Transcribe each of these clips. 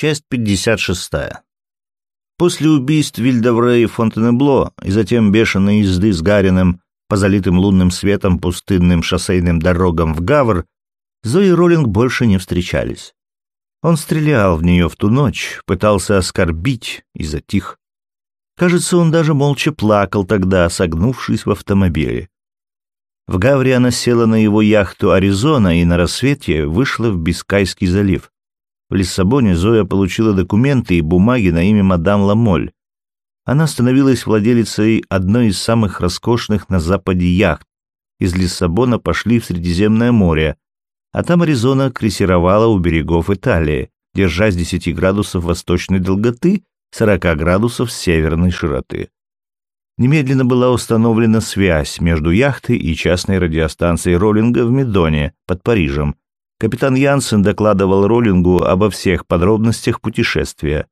Часть 56. После убийств Вильдевре и Фонтенебло и затем бешеной езды с Гариным по залитым лунным светом пустынным шоссейным дорогам в Гавр, Зои и Роллинг больше не встречались. Он стрелял в нее в ту ночь, пытался оскорбить и затих. Кажется, он даже молча плакал тогда, согнувшись в автомобиле. В Гавре она села на его яхту «Аризона» и на рассвете вышла в Бискайский залив. В Лиссабоне Зоя получила документы и бумаги на имя мадам Ламоль. Она становилась владелицей одной из самых роскошных на Западе яхт. Из Лиссабона пошли в Средиземное море, а там Аризона крейсировала у берегов Италии, держась 10 градусов восточной долготы, 40 градусов северной широты. Немедленно была установлена связь между яхтой и частной радиостанцией Роллинга в Медоне под Парижем. Капитан Янсен докладывал Роллингу обо всех подробностях путешествия.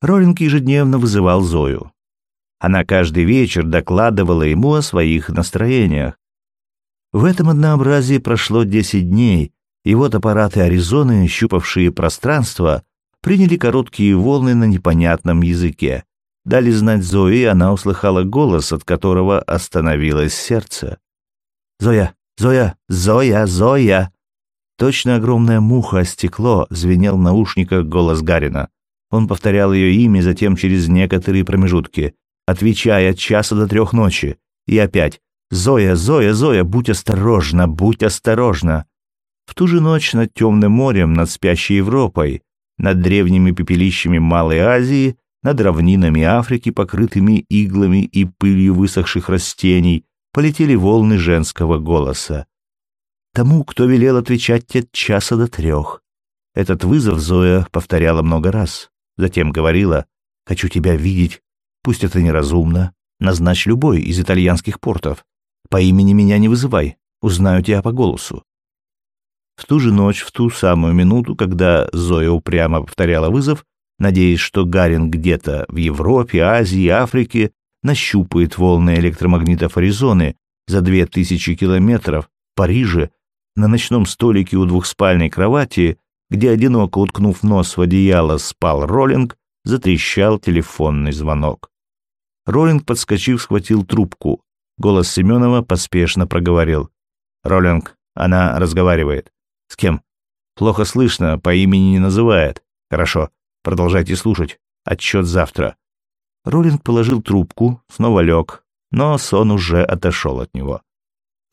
Роллинг ежедневно вызывал Зою. Она каждый вечер докладывала ему о своих настроениях. В этом однообразии прошло 10 дней, и вот аппараты Аризоны, щупавшие пространство, приняли короткие волны на непонятном языке. Дали знать Зои, и она услыхала голос, от которого остановилось сердце. «Зоя! Зоя! Зоя! Зоя!» Точно огромная муха о стекло звенел в наушниках голос Гарина. Он повторял ее имя затем через некоторые промежутки, отвечая от часа до трех ночи. И опять «Зоя, Зоя, Зоя, будь осторожна, будь осторожна!» В ту же ночь над темным морем, над спящей Европой, над древними пепелищами Малой Азии над равнинами Африки, покрытыми иглами и пылью высохших растений, полетели волны женского голоса. Тому, кто велел отвечать от часа до трех. Этот вызов Зоя повторяла много раз. Затем говорила «Хочу тебя видеть, пусть это неразумно, назначь любой из итальянских портов. По имени меня не вызывай, узнаю тебя по голосу». В ту же ночь, в ту самую минуту, когда Зоя упрямо повторяла вызов, надеясь, что Гарин где-то в Европе, Азии, Африке нащупает волны электромагнитов Аризоны за две тысячи километров Париже на ночном столике у двухспальной кровати, где, одиноко уткнув нос в одеяло, спал Роллинг, затрещал телефонный звонок. Роллинг, подскочив, схватил трубку. Голос Семенова поспешно проговорил. «Роллинг, она разговаривает». «С кем?» «Плохо слышно, по имени не называет». «Хорошо. Продолжайте слушать. Отчет завтра». Роллинг положил трубку, снова лег, но сон уже отошел от него.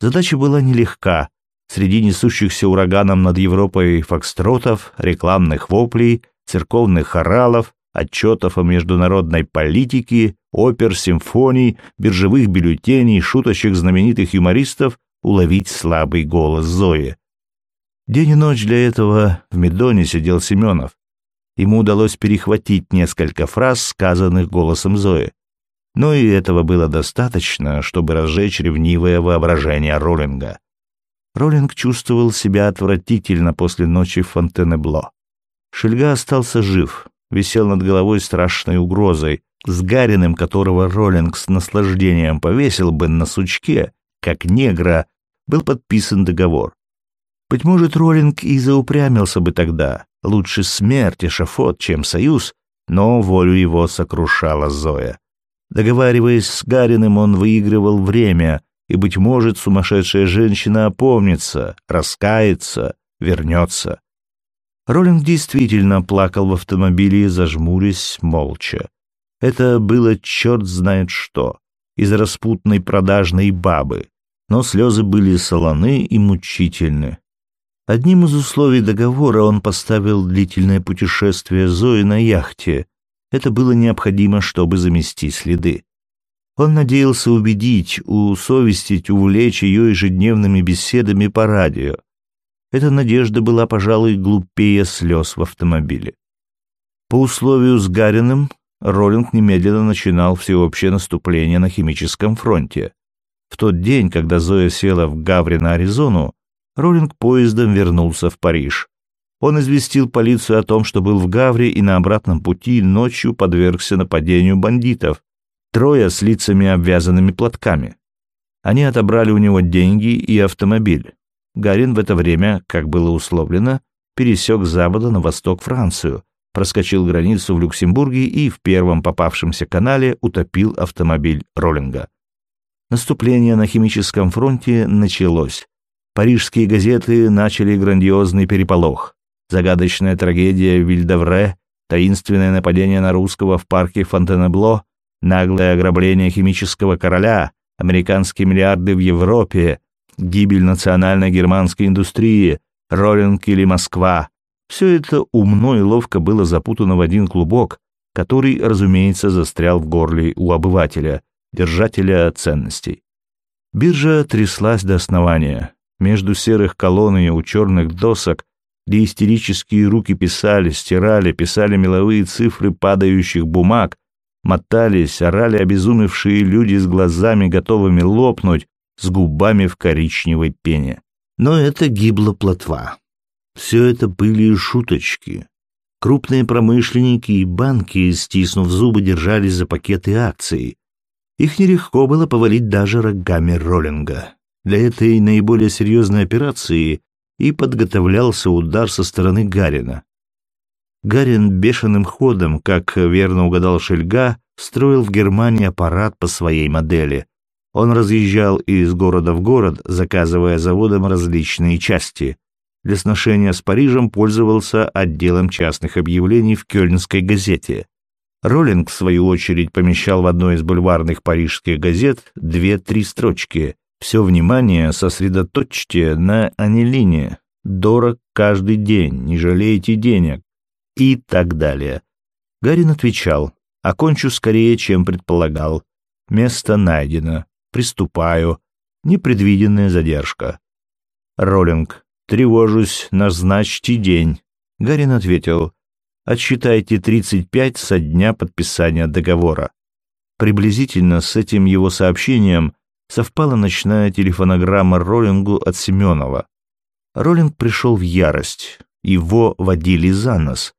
Задача была нелегка. Среди несущихся ураганом над Европой фокстротов, рекламных воплей, церковных хоралов, отчетов о международной политике, опер, симфоний, биржевых бюллетеней, шуточек знаменитых юмористов уловить слабый голос Зои. День и ночь для этого в Медоне сидел Семенов, ему удалось перехватить несколько фраз, сказанных голосом Зои. Но и этого было достаточно, чтобы разжечь ревнивое воображение Роллинга. Роллинг чувствовал себя отвратительно после ночи в Фонтенебло. Шельга остался жив, висел над головой страшной угрозой, с Гариным, которого Роллинг с наслаждением повесил бы на сучке, как негра, был подписан договор. Быть может, Роллинг и заупрямился бы тогда, Лучше смерть и шафот, чем союз, но волю его сокрушала Зоя. Договариваясь с Гариным, он выигрывал время, и, быть может, сумасшедшая женщина опомнится, раскается, вернется. Роллинг действительно плакал в автомобиле, зажмурясь молча. Это было черт знает что, из распутной продажной бабы, но слезы были солоны и мучительны. Одним из условий договора он поставил длительное путешествие Зои на яхте. Это было необходимо, чтобы замести следы. Он надеялся убедить, усовестить, увлечь ее ежедневными беседами по радио. Эта надежда была, пожалуй, глупее слез в автомобиле. По условию с Гариным Роллинг немедленно начинал всеобщее наступление на химическом фронте. В тот день, когда Зоя села в Гавре на Аризону, Роллинг поездом вернулся в Париж. Он известил полицию о том, что был в Гавре и на обратном пути ночью подвергся нападению бандитов, трое с лицами обвязанными платками. Они отобрали у него деньги и автомобиль. Гарин в это время, как было условлено, пересек с запада на восток Францию, проскочил границу в Люксембурге и в первом попавшемся канале утопил автомобиль Роллинга. Наступление на химическом фронте началось. Парижские газеты начали грандиозный переполох. Загадочная трагедия Вильдевре, таинственное нападение на русского в парке Фонтенебло, наглое ограбление химического короля, американские миллиарды в Европе, гибель национальной германской индустрии, Роллинг или Москва. Все это умно и ловко было запутано в один клубок, который, разумеется, застрял в горле у обывателя, держателя ценностей. Биржа тряслась до основания. Между серых колонн и у черных досок, где истерические руки писали, стирали, писали меловые цифры падающих бумаг, мотались, орали обезумевшие люди с глазами, готовыми лопнуть, с губами в коричневой пене. Но это гибла плотва. Все это были шуточки. Крупные промышленники и банки, стиснув зубы, держались за пакеты акций. Их нелегко было повалить даже рогами роллинга. Для этой наиболее серьезной операции и подготовлялся удар со стороны Гарина. Гарин бешеным ходом, как верно угадал Шельга, строил в Германии аппарат по своей модели. Он разъезжал из города в город, заказывая заводам различные части. Для сношения с Парижем пользовался отделом частных объявлений в Кёльнской газете. Роллинг, в свою очередь, помещал в одной из бульварных парижских газет две-три строчки. Все внимание сосредоточьте на анилине. Дорог каждый день, не жалейте денег и так далее. Гарин отвечал, окончу скорее, чем предполагал. Место найдено. Приступаю. Непредвиденная задержка. Роллинг. Тревожусь, назначьте день. Гарин ответил, отсчитайте 35 со дня подписания договора. Приблизительно с этим его сообщением совпала ночная телефонограмма Роллингу от Семенова. Роллинг пришел в ярость. Его водили за нос.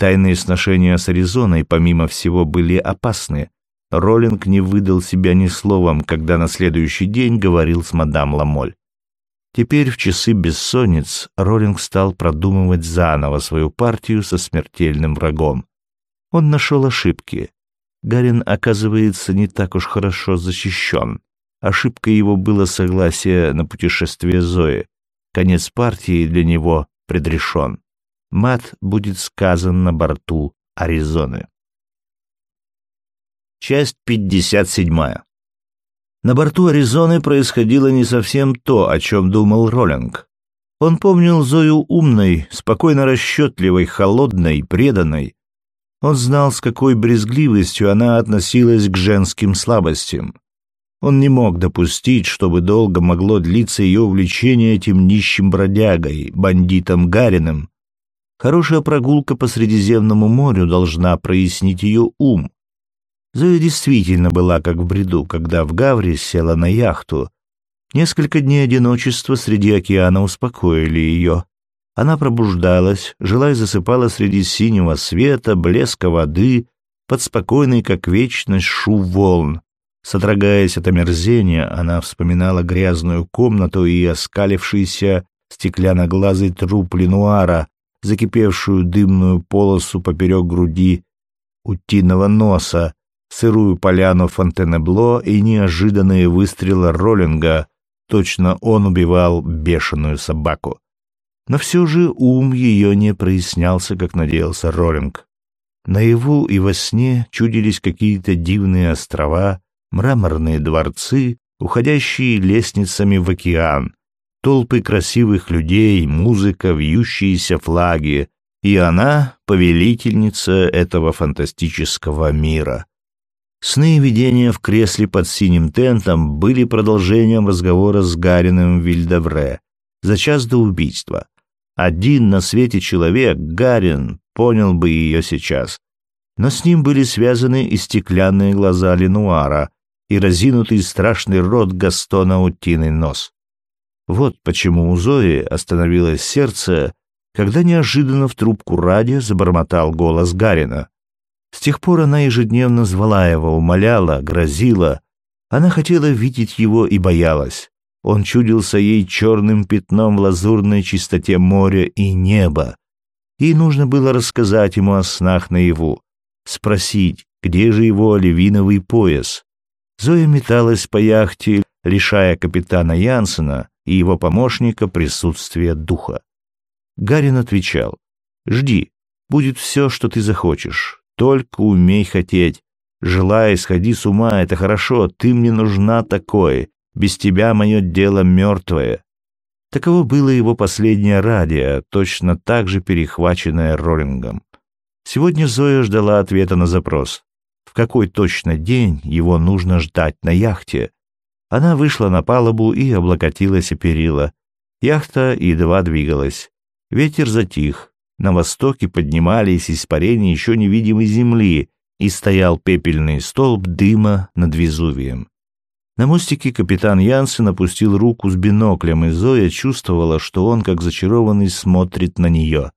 Тайные сношения с Аризоной, помимо всего, были опасны. Роллинг не выдал себя ни словом, когда на следующий день говорил с мадам Ламоль. Теперь в часы бессонниц Роллинг стал продумывать заново свою партию со смертельным врагом. Он нашел ошибки. Гарин, оказывается, не так уж хорошо защищен. Ошибкой его было согласие на путешествие Зои. Конец партии для него предрешен мат будет сказан на борту Аризоны. Часть 57. На борту Аризоны происходило не совсем то, о чем думал Роллинг. Он помнил Зою умной, спокойно расчетливой, холодной, преданной. Он знал, с какой брезгливостью она относилась к женским слабостям. Он не мог допустить, чтобы долго могло длиться ее увлечение этим нищим бродягой, бандитом Гариным, Хорошая прогулка по Средиземному морю должна прояснить ее ум. Зоя действительно была как в бреду, когда в Гавре села на яхту. Несколько дней одиночества среди океана успокоили ее. Она пробуждалась, жила и засыпала среди синего света, блеска воды, под спокойный, как вечность, шум волн. Содрогаясь от омерзения, она вспоминала грязную комнату и оскалившийся стеклянно-глазый труп Ленуара, закипевшую дымную полосу поперек груди, утиного носа, сырую поляну Фонтенебло и неожиданные выстрелы Роллинга, точно он убивал бешеную собаку. Но все же ум ее не прояснялся, как надеялся Роллинг. Наяву и во сне чудились какие-то дивные острова, мраморные дворцы, уходящие лестницами в океан, толпы красивых людей, музыка, вьющиеся флаги, и она — повелительница этого фантастического мира. Сны и видения в кресле под синим тентом были продолжением разговора с Гариным Вильдевре за час до убийства. Один на свете человек, Гарин, понял бы ее сейчас. Но с ним были связаны и стеклянные глаза Ленуара, и разинутый страшный рот Гастона Утиный нос. Вот почему у Зои остановилось сердце, когда неожиданно в трубку радио забормотал голос Гарина. С тех пор она ежедневно звала его, умоляла, грозила. Она хотела видеть его и боялась. Он чудился ей черным пятном в лазурной чистоте моря и неба. Ей нужно было рассказать ему о снах наяву, спросить, где же его оливиновый пояс. Зоя металась по яхте, лишая капитана Янсена и его помощника присутствия духа. Гарин отвечал, «Жди, будет все, что ты захочешь, только умей хотеть. Желай, сходи с ума, это хорошо, ты мне нужна такое, без тебя мое дело мертвое». Таково было его последнее радио, точно так же перехваченное Роллингом. Сегодня Зоя ждала ответа на запрос. В какой точно день его нужно ждать на яхте? Она вышла на палубу и облокотилась о перила. Яхта едва двигалась. Ветер затих. На востоке поднимались испарения еще невидимой земли, и стоял пепельный столб дыма над Везувием. На мостике капитан Янсен опустил руку с биноклем, и Зоя чувствовала, что он, как зачарованный, смотрит на нее.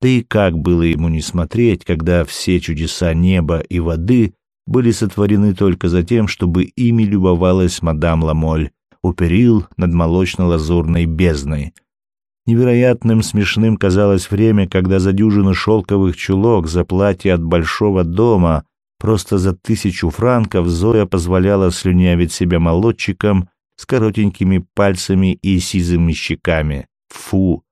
Да и как было ему не смотреть, когда все чудеса неба и воды были сотворены только за тем, чтобы ими любовалась мадам Ламоль у перил над молочно-лазурной бездной. Невероятным смешным казалось время, когда за дюжину шелковых чулок за платье от большого дома Просто за тысячу франков Зоя позволяла слюнявить себя молодчиком с коротенькими пальцами и сизыми щеками. Фу!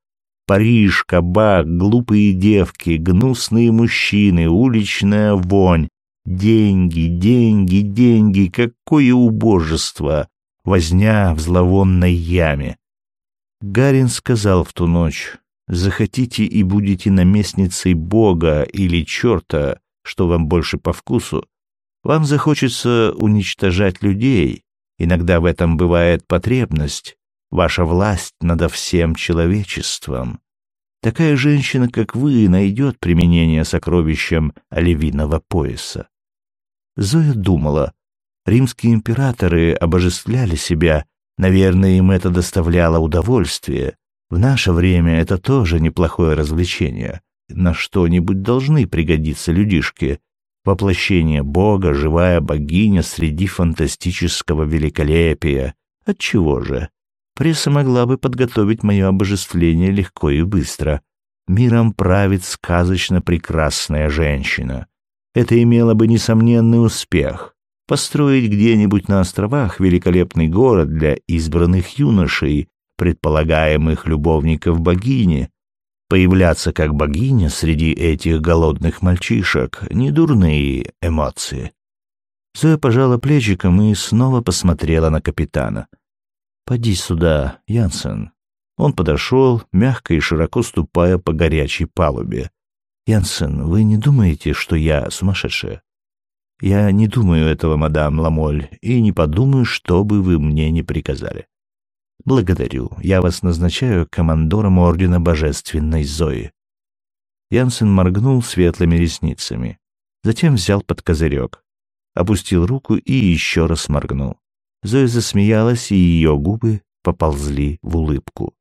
Париж, кабак, глупые девки, гнусные мужчины, уличная вонь. Деньги, деньги, деньги, какое убожество! Возня в зловонной яме. Гарин сказал в ту ночь, «Захотите и будете наместницей Бога или черта, что вам больше по вкусу. Вам захочется уничтожать людей, иногда в этом бывает потребность, ваша власть над всем человечеством. Такая женщина, как вы, найдет применение сокровищам оливиного пояса. Зоя думала, римские императоры обожествляли себя, наверное, им это доставляло удовольствие. В наше время это тоже неплохое развлечение на что-нибудь должны пригодиться людишки. Воплощение Бога, живая богиня среди фантастического великолепия. Отчего же? Пресса могла бы подготовить мое обожествление легко и быстро. Миром правит сказочно прекрасная женщина. Это имело бы несомненный успех. Построить где-нибудь на островах великолепный город для избранных юношей, предполагаемых любовников богини, Появляться как богиня среди этих голодных мальчишек — недурные эмоции. Зоя пожала плечиком и снова посмотрела на капитана. «Поди сюда, Янсен». Он подошел, мягко и широко ступая по горячей палубе. «Янсен, вы не думаете, что я сумасшедшая?» «Я не думаю этого, мадам Ламоль, и не подумаю, что бы вы мне не приказали. Благодарю. Я вас назначаю командором Ордена Божественной Зои. Янсен моргнул светлыми ресницами. Затем взял под козырек. Опустил руку и еще раз моргнул. Зоя засмеялась, и ее губы поползли в улыбку.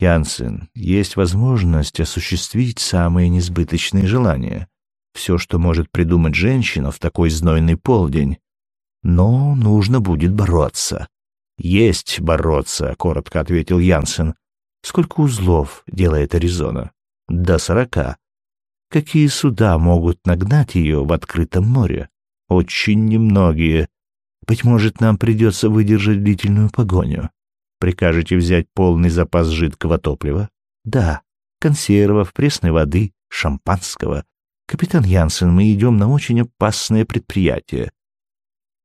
Янсен, есть возможность осуществить самые несбыточные желания. Все, что может придумать женщина в такой знойный полдень. Но нужно будет бороться. «Есть бороться», — коротко ответил Янсен. «Сколько узлов делает Аризона?» «До сорока». «Какие суда могут нагнать ее в открытом море?» «Очень немногие. Быть может, нам придется выдержать длительную погоню. Прикажете взять полный запас жидкого топлива?» «Да. Консервов, пресной воды, шампанского. Капитан Янсен, мы идем на очень опасное предприятие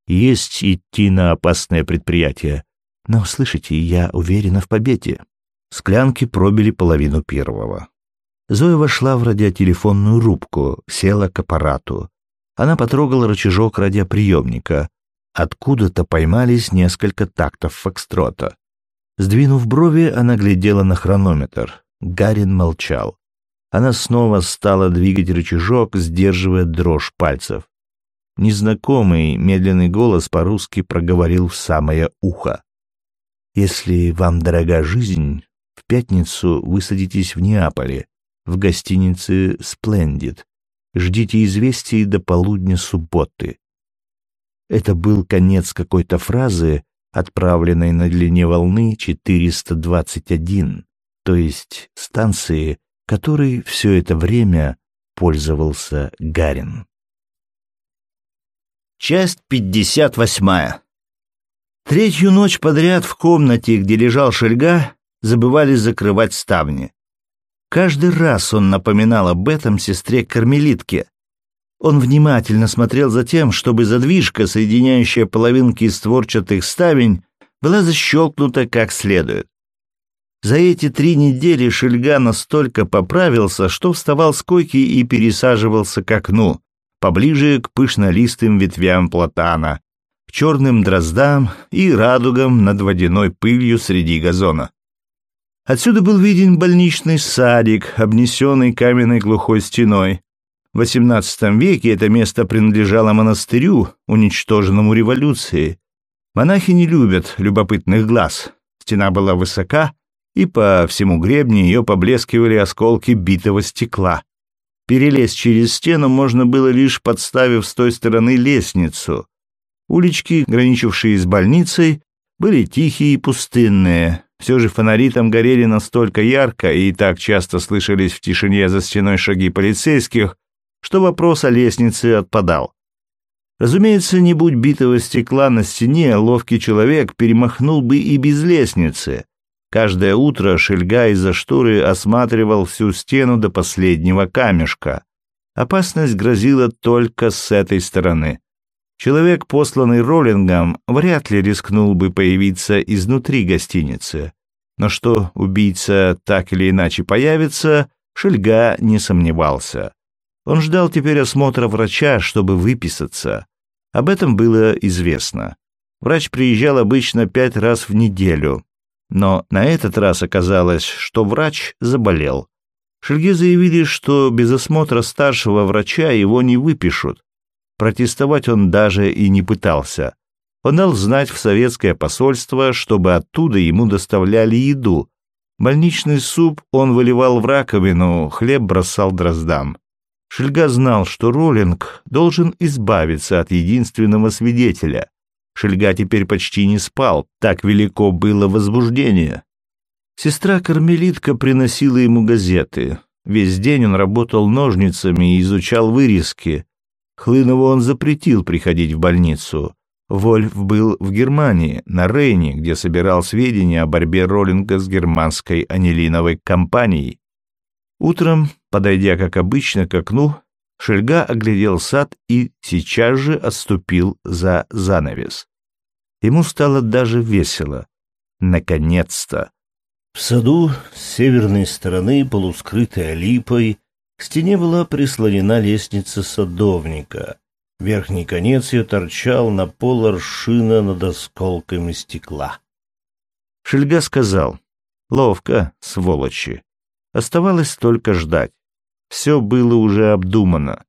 есть идти на опасное предприятие. Но, слышите, я уверена в победе. Склянки пробили половину первого. Зоя вошла в радиотелефонную рубку, села к аппарату. Она потрогала рычажок радиоприемника. Откуда-то поймались несколько тактов фокстрота. Сдвинув брови, она глядела на хронометр. Гарин молчал. Она снова стала двигать рычажок, сдерживая дрожь пальцев. Незнакомый, медленный голос по-русски проговорил в самое ухо. «Если вам дорога жизнь, в пятницу вы садитесь в Неаполе, в гостинице «Сплендид». Ждите известий до полудня субботы». Это был конец какой-то фразы, отправленной на длине волны 421, то есть станции, которой все это время пользовался Гарин. Часть 58. Третью ночь подряд в комнате, где лежал Шельга, забывали закрывать ставни. Каждый раз он напоминал об этом сестре-кармелитке. Он внимательно смотрел за тем, чтобы задвижка, соединяющая половинки створчатых ставень, была защелкнута как следует. За эти три недели Шельга настолько поправился, что вставал с койки и пересаживался к окну, поближе к пышнолистым ветвям платана, к черным дроздам и радугам над водяной пылью среди газона. Отсюда был виден больничный садик, обнесенный каменной глухой стеной. В XVIII веке это место принадлежало монастырю, уничтоженному революцией. Монахи не любят любопытных глаз. Стена была высока, и по всему гребню ее поблескивали осколки битого стекла. Перелезть через стену можно было лишь подставив с той стороны лестницу. Улички, граничившие с больницей, были тихие и пустынные. Все же фонари там горели настолько ярко и так часто слышались в тишине за стеной шаги полицейских, что вопрос о лестнице отпадал. Разумеется, не будь битого стекла на стене, ловкий человек перемахнул бы и без лестницы. Каждое утро Шельга из-за шторы осматривал всю стену до последнего камешка. Опасность грозила только с этой стороны. Человек, посланный роллингом, вряд ли рискнул бы появиться изнутри гостиницы. Но что убийца так или иначе появится, Шельга не сомневался. Он ждал теперь осмотра врача, чтобы выписаться. Об этом было известно. Врач приезжал обычно пять раз в неделю, но на этот раз оказалось, что врач заболел. Шельге заявили, что без осмотра старшего врача его не выпишут. Протестовать он даже и не пытался. Он дал знать в советское посольство, чтобы оттуда ему доставляли еду. Больничный суп он выливал в раковину, хлеб бросал дроздам. Шельга знал, что Роллинг должен избавиться от единственного свидетеля. Шельга теперь почти не спал, так велико было возбуждение. Сестра-кармелитка приносила ему газеты. Весь день он работал ножницами и изучал вырезки. Хлынову он запретил приходить в больницу. Вольф был в Германии, на Рейне, где собирал сведения о борьбе Роллинга с германской анилиновой компанией. Утром, подойдя, как обычно, к окну, Шельга оглядел сад и сейчас же отступил за занавес. Ему стало даже весело. Наконец-то! В саду с северной стороны, полускрытая липой, к стене была прислонена лестница садовника. Верхний конец ее торчал на пол аршина над осколками стекла. Шельга сказал, «Ловко, сволочи!» Оставалось только ждать. Все было уже обдумано.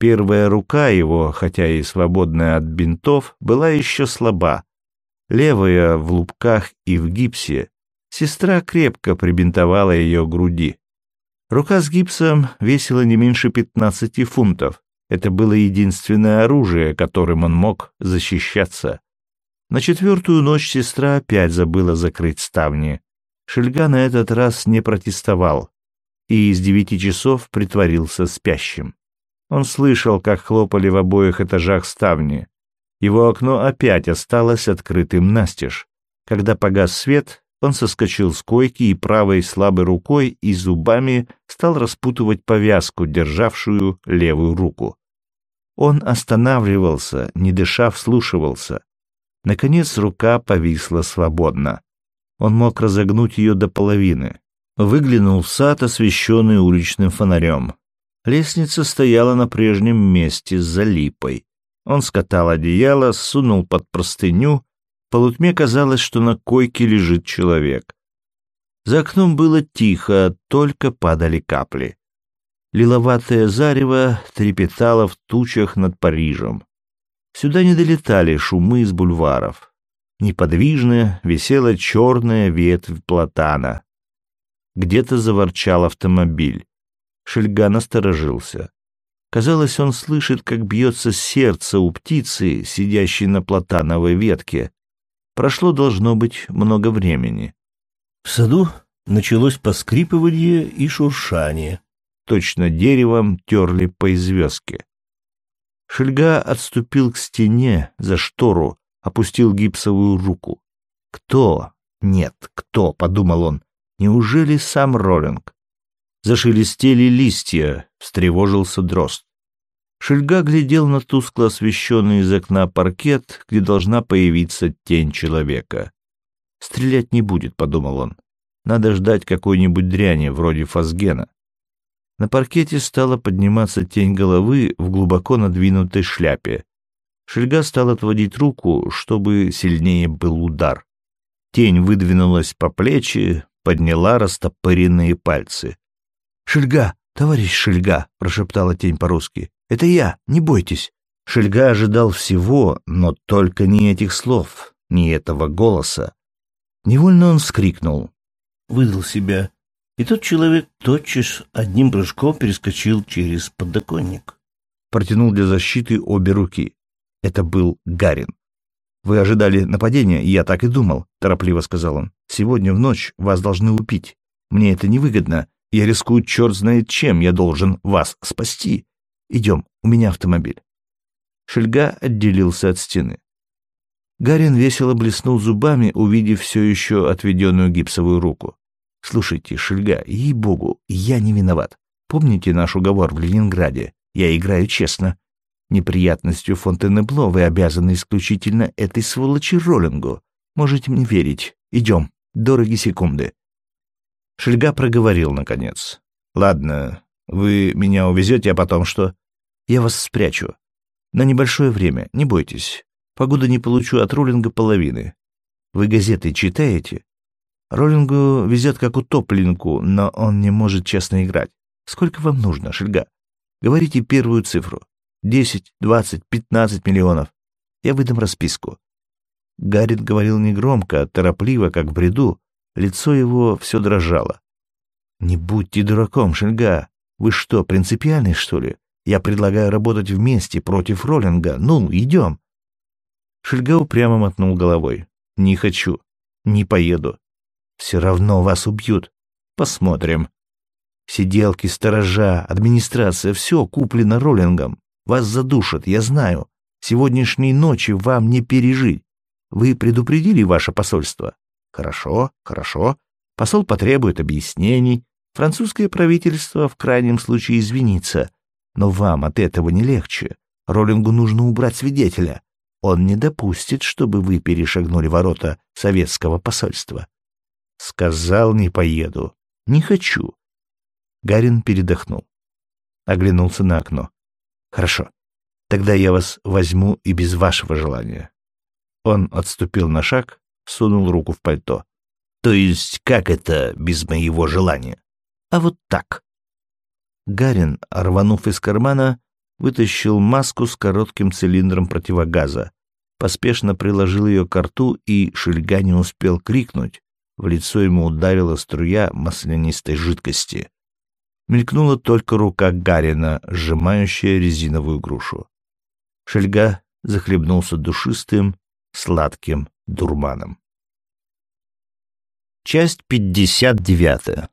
Первая рука его, хотя и свободная от бинтов, была еще слаба. Левая в лупках и в гипсе. Сестра крепко прибинтовала ее груди. Рука с гипсом весила не меньше 15 фунтов. Это было единственное оружие, которым он мог защищаться. На четвертую ночь сестра опять забыла закрыть ставни. Шельга на этот раз не протестовал и из девяти часов притворился спящим. Он слышал, как хлопали в обоих этажах ставни. Его окно опять осталось открытым настежь. Когда погас свет, он соскочил с койки и правой слабой рукой и зубами стал распутывать повязку, державшую левую руку. Он останавливался, не дыша вслушивался. Наконец рука повисла свободно. Он мог разогнуть ее до половины выглянул в сад, освещенный уличным фонарем. Лестница стояла на прежнем месте за липой. Он скатал одеяло, сунул под простыню. Полутьме казалось, что на койке лежит человек. За окном было тихо, только падали капли. Лиловатое зарево трепетало в тучах над Парижем. Сюда не долетали шумы из бульваров. Неподвижно висела черная ветвь платана. Где-то заворчал автомобиль. Шельга насторожился. Казалось, он слышит, как бьется сердце у птицы, сидящей на платановой ветке. Прошло, должно быть, много времени. В саду началось поскрипывание и шуршание. Точно деревом терли по известке. Шельга отступил к стене за штору, опустил гипсовую руку. «Кто? Нет, кто?» — подумал он. «Неужели сам Роллинг?» Зашелестели листья, встревожился дрозд. Шельга глядел на тускло освещенный из окна паркет, где должна появиться тень человека. «Стрелять не будет», — подумал он. «Надо ждать какой-нибудь дряни, вроде фазгена». На паркете стала подниматься тень головы в глубоко надвинутой шляпе. Шельга стал отводить руку, чтобы сильнее был удар. Тень выдвинулась по плечи, подняла растопыренные пальцы. «Шельга, товарищ Шельга!» — прошептала тень по-русски. «Это я, не бойтесь!» Шельга ожидал всего, но только не этих слов, не этого голоса. Невольно он вскрикнул, выдал себя, и тот человек тотчас одним прыжком перескочил через подоконник. Протянул для защиты обе руки. Это был Гарин. «Вы ожидали нападения, я так и думал», — торопливо сказал он. «Сегодня в ночь вас должны убить. Мне это невыгодно. Я рискую черт знает чем. Я должен вас спасти. Идем, у меня автомобиль». Шельга отделился от стены. Гарин весело блеснул зубами, увидев все еще отведенную гипсовую руку. «Слушайте, Шельга, ей-богу, я не виноват. Помните наш уговор в Ленинграде? Я играю честно. Неприятностью Фонтенебло вы обязаны исключительно этой сволочи Роллингу. Можете мне верить. Идем. Дороги секунды». Шельга проговорил, наконец. «Ладно, вы меня увезете, а потом что?» «Я вас спрячу. На небольшое время, не бойтесь. Погода не получу от Роллинга половины. Вы газеты читаете? Роллингу везет как утопленнику, но он не может честно играть. Сколько вам нужно, Шельга? Говорите первую цифру. Десять, двадцать, пятнадцать миллионов. Я выдам расписку. Гаррит говорил негромко, торопливо, как в бреду. Лицо его все дрожало. «Не будьте дураком, Шельга. Вы что, принципиальный, что ли? Я предлагаю работать вместе против Роллинга. Ну, идем». Шельга упрямо мотнул головой. «Не хочу. Не поеду. Все равно вас убьют. Посмотрим. Сиделки, сторожа, администрация — все куплено роллингом. Вас задушат, я знаю. Сегодняшней ночи вам не пережить. Вы предупредили ваше посольство? Хорошо, хорошо. Посол потребует объяснений. Французское правительство в крайнем случае извинится. Но вам от этого не легче. Роллингу нужно убрать свидетеля. Он не допустит, чтобы вы перешагнули ворота советского посольства. Сказал, не поеду. Не хочу. Гарин передохнул. Оглянулся на окно. Хорошо. Тогда я вас возьму и без вашего желания. Он отступил на шаг, сунул руку в пальто. То есть как это без моего желания? А вот так. Гарин, рванув из кармана, вытащил маску с коротким цилиндром противогаза, поспешно приложил ее к рту, и Шельга не успел крикнуть, в лицо ему ударила струя маслянистой жидкости. Мелькнула только рука Гарина, сжимающая резиновую грушу. Шельга захлебнулся душистым, сладким дурманом. Часть 59.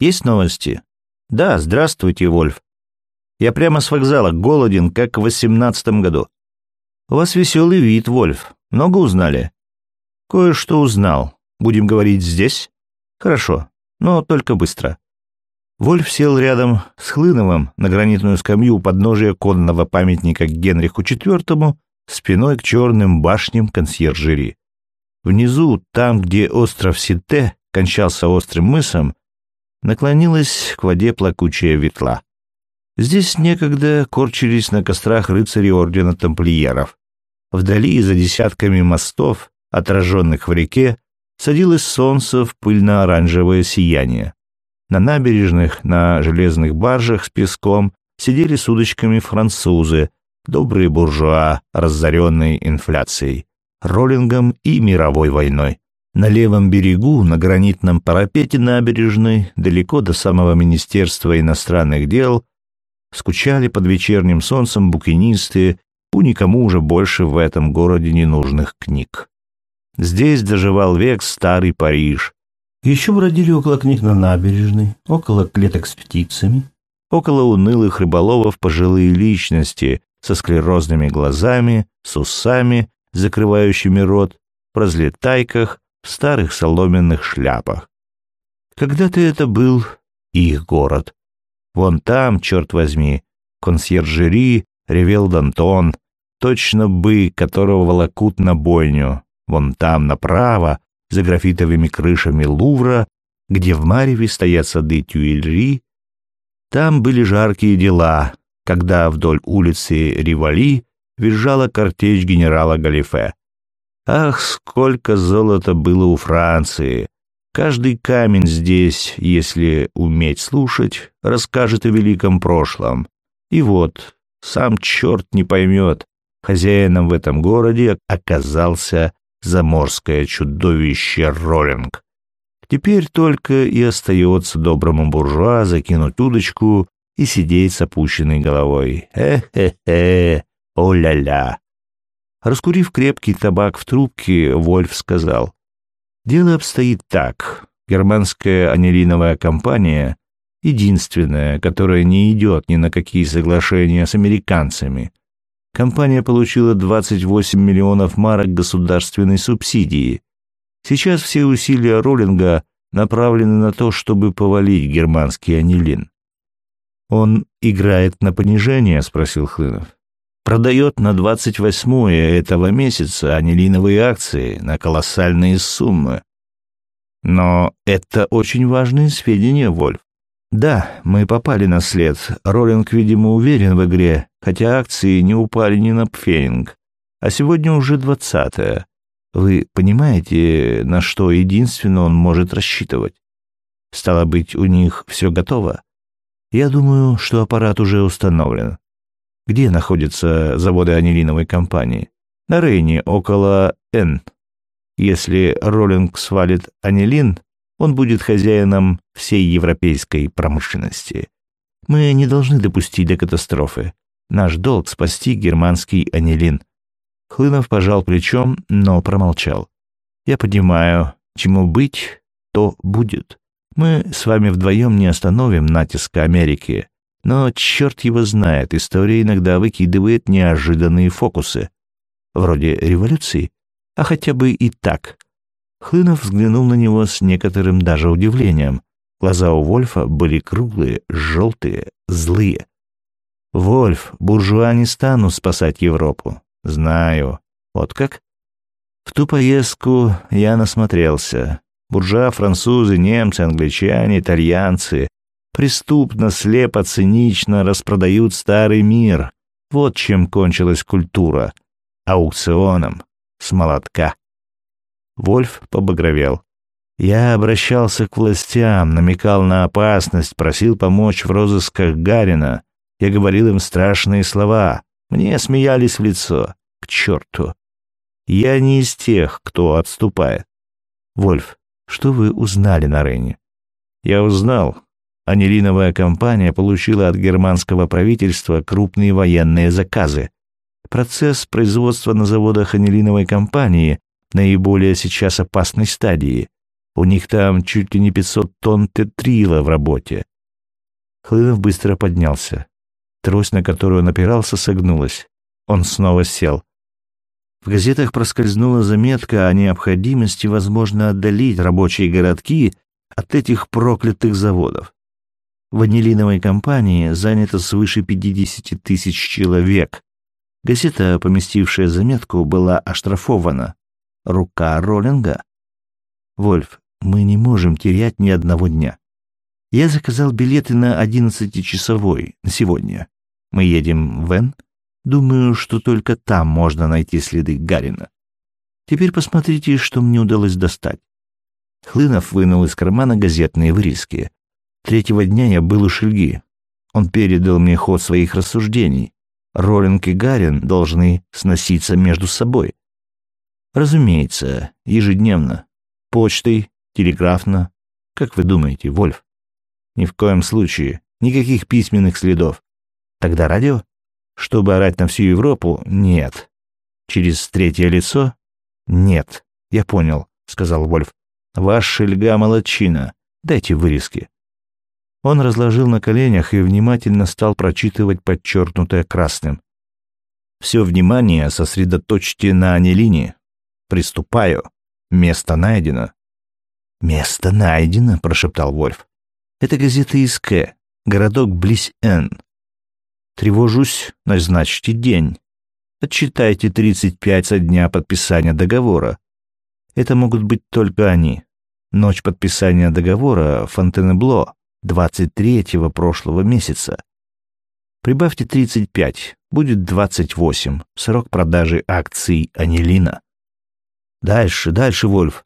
Есть новости? Да, здравствуйте, Вольф. Я прямо с вокзала, голоден, как в восемнадцатом году. У вас веселый вид, Вольф. Много узнали? Кое-что узнал. Будем говорить здесь? Хорошо, но только быстро. Вольф сел рядом с Хлыновым на гранитную скамью у подножия конного памятника Генриху IV спиной к черным башням консьержери. Внизу, там, где остров Сите кончался острым мысом, наклонилась к воде плакучая ветла. Здесь некогда корчились на кострах рыцари ордена тамплиеров. Вдали, за десятками мостов, отраженных в реке, садилось солнце в пыльно-оранжевое сияние. На набережных, на железных баржах с песком сидели с удочками французы, добрые буржуа, разоренные инфляцией, роллингом и мировой войной. На левом берегу, на гранитном парапете набережной, далеко до самого Министерства иностранных дел, скучали под вечерним солнцем букинисты у никому уже больше в этом городе ненужных книг. Здесь доживал век старый Париж. Еще бродили около книг на набережной, около клеток с птицами, около унылых рыболовов пожилые личности со склерозными глазами, с усами, закрывающими рот, в разлетайках, в старых соломенных шляпах. Когда-то это был их город. Вон там, черт возьми, консьержери ревел Дантон, точно бык, которого волокут на бойню. Вон там, направо, за графитовыми крышами Лувра, где в Мареве стоят сады Тюильри. Там были жаркие дела, когда вдоль улицы Ривали визжала картечь генерала Галифе. Ах, сколько золота было у Франции! Каждый камень здесь, если уметь слушать, расскажет о великом прошлом. И вот, сам черт не поймет, хозяином в этом городе оказался заморское чудовище Роллинг. Теперь только и остается доброму буржуа закинуть удочку и сидеть с опущенной головой. Э-хе-хе, о-ля-ля. Раскурив крепкий табак в трубке, Вольф сказал, «Дело обстоит так. Германская анилиновая компания — единственная, которая не идет ни на какие соглашения с американцами. Компания получила 28 миллионов марок государственной субсидии. Сейчас все усилия Роллинга направлены на то, чтобы повалить германский анилин. «Он играет на понижение?» — спросил Хлынов. «Продает на 28-е этого месяца анилиновые акции на колоссальные суммы. Но это очень важные сведения, Вольф. Да, мы попали на след. Роллинг, видимо, уверен в игре, хотя акции не упали ни на пфенинг. А сегодня уже двадцатое. Вы понимаете, на что единственно он может рассчитывать? Стало быть, у них все готово? Я думаю, что аппарат уже установлен. Где находятся заводы анилиновой компании? На Рейне, около Н. Если Роллинг свалит анилин, он будет хозяином всей европейской промышленности. Мы не должны допустить до катастрофы. Наш долг — спасти германский анилин. Хлынов пожал плечом, но промолчал. Я понимаю, чему быть, то будет. Мы с вами вдвоем не остановим натиска Америки. Но черт его знает, история иногда выкидывает неожиданные фокусы. Вроде революции, а хотя бы и так — Хлынов взглянул на него с некоторым даже удивлением. Глаза у Вольфа были круглые, желтые, злые. «Вольф, буржуа не станут спасать Европу. Знаю. Вот как?» В ту поездку я насмотрелся. Буржуа, французы, немцы, англичане, итальянцы преступно, слепо, цинично распродают старый мир. Вот чем кончилась культура. Аукционом. С молотка. Вольф побагровел. Я обращался к властям, намекал на опасность, просил помочь в розысках Гарина. Я говорил им страшные слова. Мне смеялись в лицо. К черту. Я не из тех, кто отступает. Вольф, что вы узнали на Рене? Я узнал. Анилиновая компания получила от германского правительства крупные военные заказы. Процесс производства на заводах анилиновой компании наиболее сейчас опасной стадии. У них там чуть ли не 500 тонн тетрила в работе. Хлынов быстро поднялся. Трость, на которую он опирался, согнулась. Он снова сел. В газетах проскользнула заметка о необходимости, возможно, отдалить рабочие городки от этих проклятых заводов. В анилиновой компании занято свыше 50 тысяч человек. Газета, поместившая заметку, была оштрафована. Рука Роллинга? Вольф, мы не можем терять ни одного дня. Я заказал билеты на одиннадцатичасовой на сегодня. Мы едем в Н. Думаю, что только там можно найти следы Гарина. Теперь посмотрите, что мне удалось достать. Хлынов вынул из кармана газетные вырезки. Третьего дня я был у Шельги. Он передал мне ход своих рассуждений. Роллинг и Гарин должны сноситься между собой. Разумеется, ежедневно. Почтой, телеграфно. Как вы думаете, Вольф? Ни в коем случае. Никаких письменных следов. Тогда радио? Чтобы орать на всю Европу? Нет. Через третье лицо? Нет. Я понял, сказал Вольф. Ваш шельга молодчина. Дайте вырезки». Он разложил на коленях и внимательно стал прочитывать подчеркнутое красным. «Все внимание сосредоточьте на Анелине. Приступаю. Место найдено». «Место найдено», — прошептал Вольф. «Это газета из К. Городок близ Н. Тревожусь, назначьте день. Отчитайте 35 со дня подписания договора. Это могут быть только они. Ночь подписания договора Фонтенебло 23-го прошлого месяца. Прибавьте 35, будет 28, срок продажи акций Анилина. Дальше, дальше, Вольф.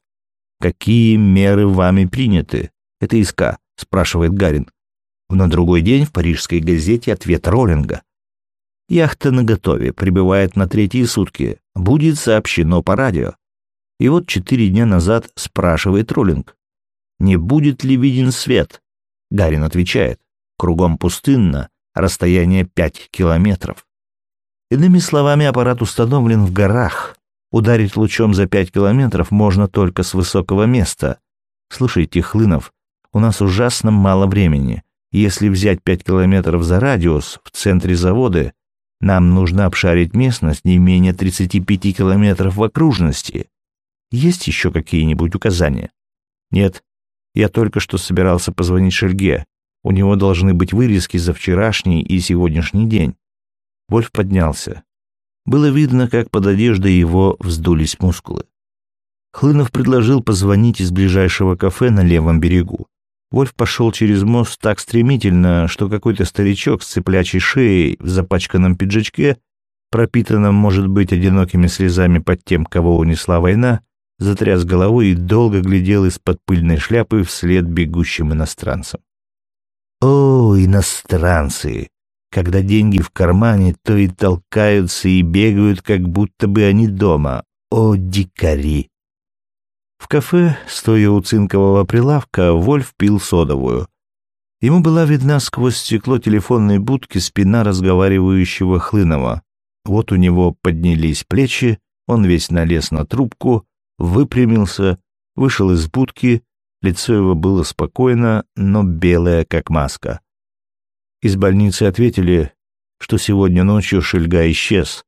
Какие меры вами приняты? Это ИСК, спрашивает Гарин. На другой день в парижской газете ответ Роллинга. Яхта наготове, прибывает на третьи сутки. Будет сообщено по радио. И вот четыре дня назад спрашивает Роллинг. Не будет ли виден свет? Гарин отвечает. Кругом пустынно, расстояние пять километров. Иными словами, аппарат установлен в горах. Ударить лучом за пять километров можно только с высокого места. Слушайте, Хлынов, у нас ужасно мало времени. Если взять пять километров за радиус в центре завода, нам нужно обшарить местность не менее 35 километров в окружности. Есть еще какие-нибудь указания? Нет. Я только что собирался позвонить Шельге. У него должны быть вырезки за вчерашний и сегодняшний день. Вольф поднялся. Было видно, как под одеждой его вздулись мускулы. Хлынов предложил позвонить из ближайшего кафе на левом берегу. Вольф пошел через мост так стремительно, что какой-то старичок с цыплячей шеей в запачканном пиджачке, пропитанном, может быть, одинокими слезами под тем, кого унесла война, затряс головой и долго глядел из-под пыльной шляпы вслед бегущим иностранцам. О, иностранцы! Когда деньги в кармане, то и толкаются и бегают, как будто бы они дома. О, дикари! В кафе, стоя у цинкового прилавка, Вольф пил содовую. Ему была видна сквозь стекло телефонной будки спина разговаривающего Хлынова. Вот у него поднялись плечи, он весь налез на трубку, выпрямился, вышел из будки, лицо его было спокойно, но белое, как маска. Из больницы ответили, что сегодня ночью Шельга исчез.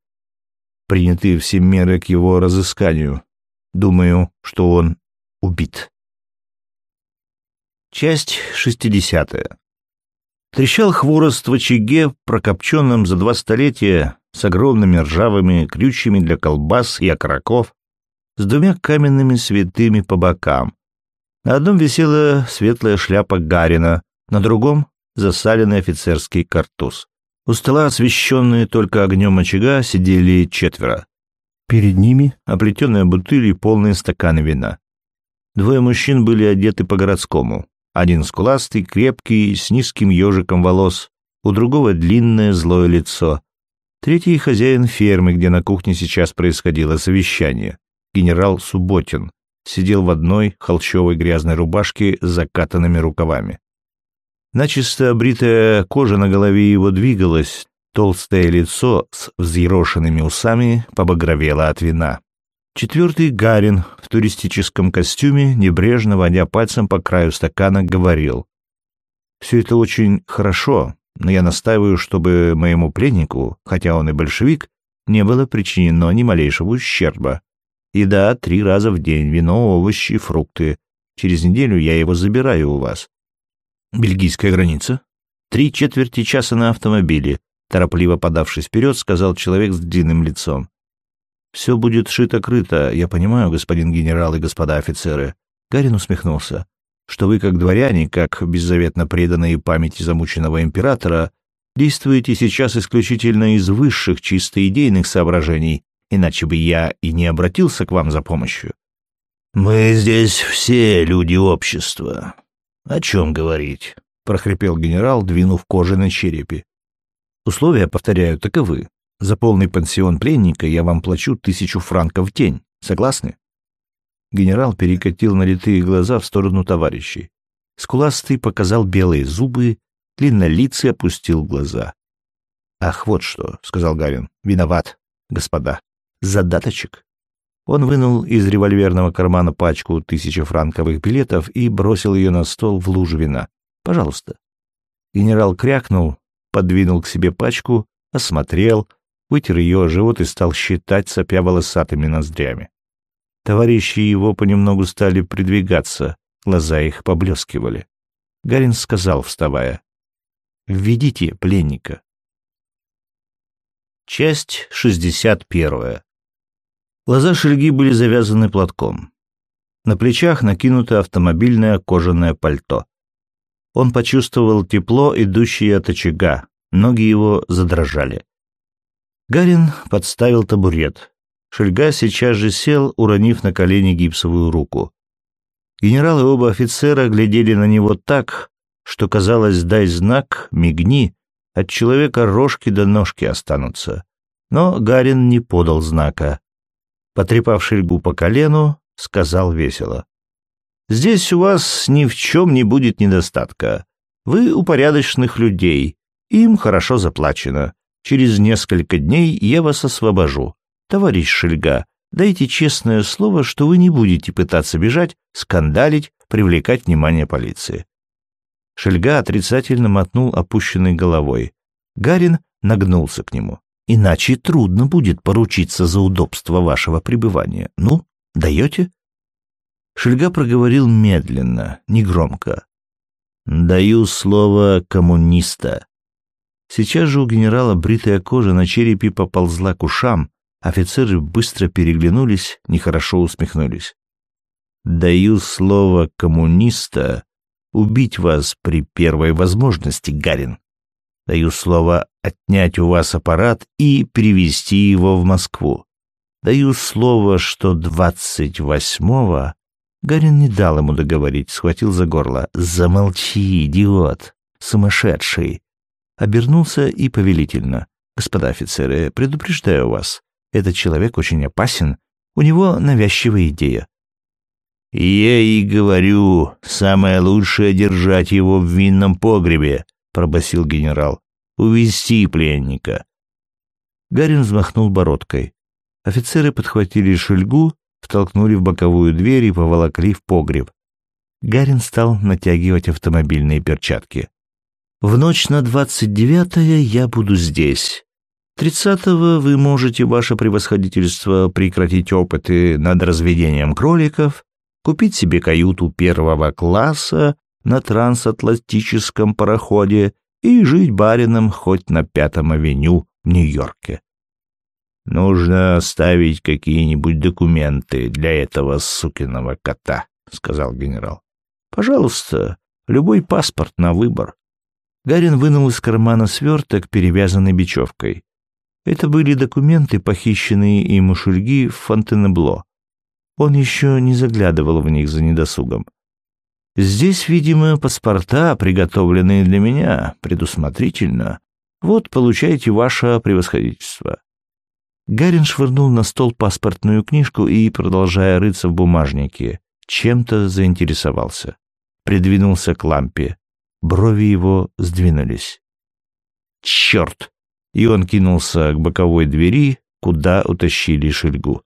Приняты все меры к его разысканию. Думаю, что он убит. Часть шестидесятая. Трещал хворост в очаге, прокопченном за два столетия, с огромными ржавыми крючьями для колбас и окороков, с двумя каменными святыми по бокам. На одном висела светлая шляпа Гарина, на другом — засаленный офицерский картуз. У стола, освещенные только огнем очага, сидели четверо. Перед ними оплетенная бутыль и полные стаканы вина. Двое мужчин были одеты по-городскому. Один скуластый, крепкий, с низким ежиком волос, у другого длинное злое лицо. Третий хозяин фермы, где на кухне сейчас происходило совещание генерал Субботин, сидел в одной холщовой грязной рубашке с закатанными рукавами. Начисто обритая кожа на голове его двигалась, толстое лицо с взъерошенными усами побагровело от вина. Четвертый Гарин в туристическом костюме, небрежно водя пальцем по краю стакана, говорил. «Все это очень хорошо, но я настаиваю, чтобы моему пленнику, хотя он и большевик, не было причинено ни малейшего ущерба. Еда три раза в день, вино, овощи, фрукты. Через неделю я его забираю у вас. Бельгийская граница. Три четверти часа на автомобиле. Торопливо подавшись вперед, сказал человек с длинным лицом. «Все будет шито-крыто, я понимаю, господин генерал и господа офицеры». Гарин усмехнулся. «Что вы, как дворяне, как беззаветно преданные памяти замученного императора, действуете сейчас исключительно из высших чисто идейных соображений, иначе бы я и не обратился к вам за помощью. Мы здесь все люди общества. О чем говорить? прохрипел генерал, двинув кожи на черепе. Условия, повторяю, таковы. За полный пансион пленника я вам плачу тысячу франков в день. Согласны? Генерал перекатил налитые глаза в сторону товарищей. Скуластый показал белые зубы, длиннолицый опустил глаза. «Ах, вот что», — сказал Гарин, — «виноват, господа задаточек. Он вынул из револьверного кармана пачку тысячефранковых билетов и бросил ее на стол в лужу. «Пожалуйста». Генерал крякнул, подвинул к себе пачку, осмотрел, вытер ее о живот и стал считать, сопя волосатыми ноздрями. Товарищи его понемногу стали придвигаться, глаза их поблескивали. Гарин сказал, вставая, «Введите пленника». Часть шестьдесят первая. Глаза Шельги были завязаны платком. На плечах накинуто автомобильное кожаное пальто. Он почувствовал тепло, идущее от очага, ноги его задрожали. Гарин подставил табурет. Шельга сейчас же сел, уронив на колени гипсовую руку. Генерал и оба офицера глядели на него так, что казалось, дай знак, мигни, от человека рожки до ножки останутся. Но Гарин не подал знака потрепав Шельгу по колену, сказал весело. «Здесь у вас ни в чем не будет недостатка. Вы у порядочных людей, им хорошо заплачено. Через несколько дней я вас освобожу. Товарищ Шельга, дайте честное слово, что вы не будете пытаться бежать, скандалить, привлекать внимание полиции». Шельга отрицательно мотнул опущенной головой. Гарин нагнулся к нему. Иначе трудно будет поручиться за удобство вашего пребывания. Ну, даете?» Шельга проговорил медленно, негромко. «Даю слово коммуниста». Сейчас же у генерала бритая кожа на черепе поползла к ушам, офицеры быстро переглянулись, нехорошо усмехнулись. «Даю слово коммуниста убить вас при первой возможности, Гарин. Даю слово отнять у вас аппарат и перевести его в Москву. Даю слово, что двадцать восьмого...» Гарин не дал ему договорить, схватил за горло. «Замолчи, идиот! Сумасшедший!» Обернулся и повелительно. «Господа офицеры, предупреждаю вас, этот человек очень опасен, у него навязчивая идея». «Я и говорю, самое лучшее держать его в винном погребе», пробасил генерал. «Увести пленника». Гарин взмахнул бородкой. Офицеры подхватили шельгу, втолкнули в боковую дверь и поволокли в погреб. Гарин стал натягивать автомобильные перчатки. «В ночь на двадцать девятое я буду здесь. Тридцатого вы можете, ваше превосходительство, прекратить опыты над разведением кроликов, купить себе каюту первого класса на трансатлантическом пароходе и жить барином хоть на Пятом авеню в Нью-Йорке. «Нужно оставить какие-нибудь документы для этого сукиного кота», — сказал генерал. «Пожалуйста, любой паспорт на выбор». Гарин вынул из кармана сверток, перевязанный бечевкой. Это были документы, похищенные им у Шульги в Фонтенебло. Он еще не заглядывал в них за недосугом. Здесь, видимо, паспорта, приготовленные для меня, предусмотрительно. Вот, получайте ваше превосходительство». Гарин швырнул на стол паспортную книжку и, продолжая рыться в бумажнике, чем-то заинтересовался. Придвинулся к лампе. Брови его сдвинулись. «Черт!» И он кинулся к боковой двери, куда утащили шельгу.